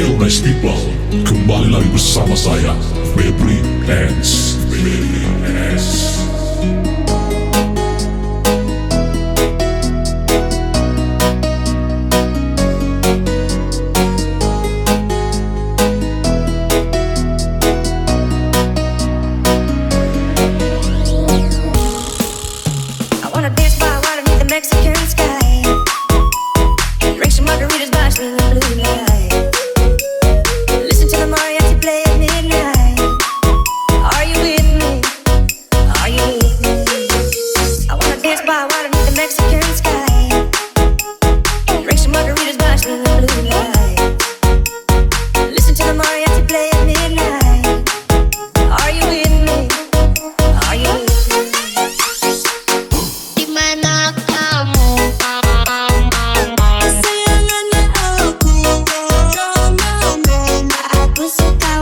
Hill Nice People. Kembali lagi bersama saya Febri Dance Febri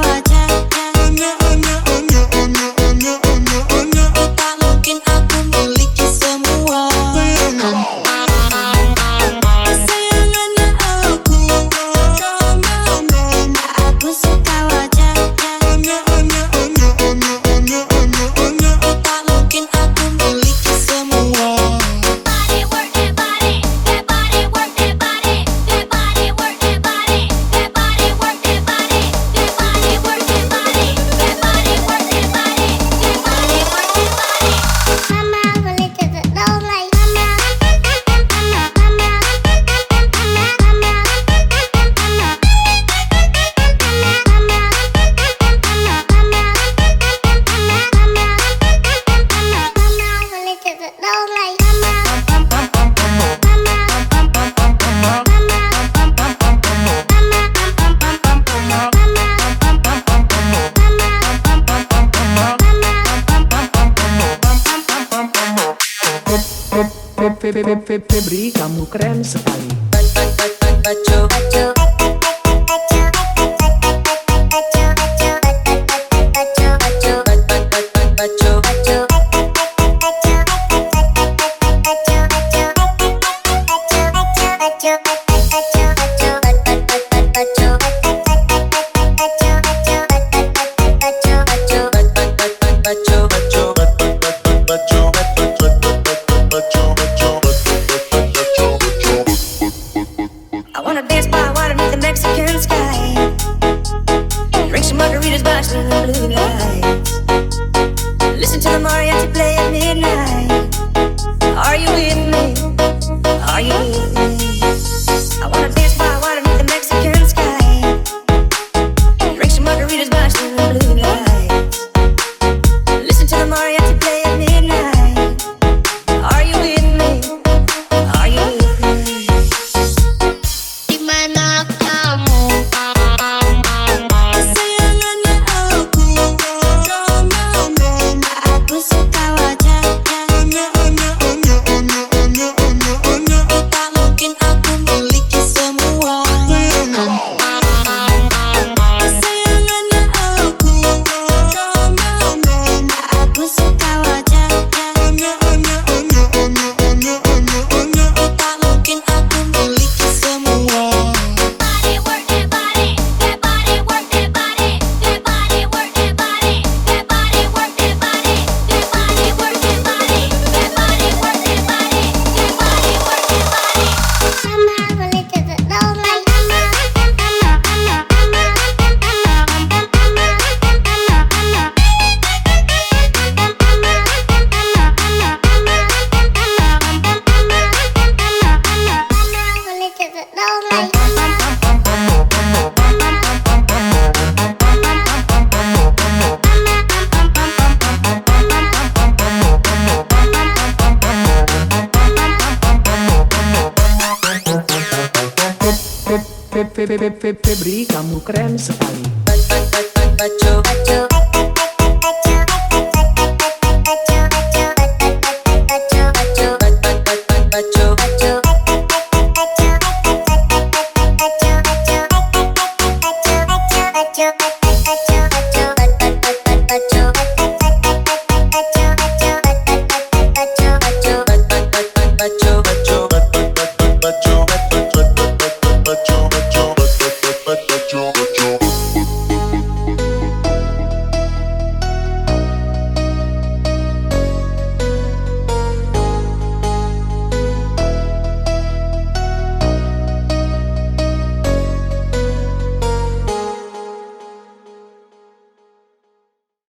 watch out. Watch out. Fabricam o creme spray. Bacho, bacho, bacho. But you. Febri kamu keren sekali Baco, baco,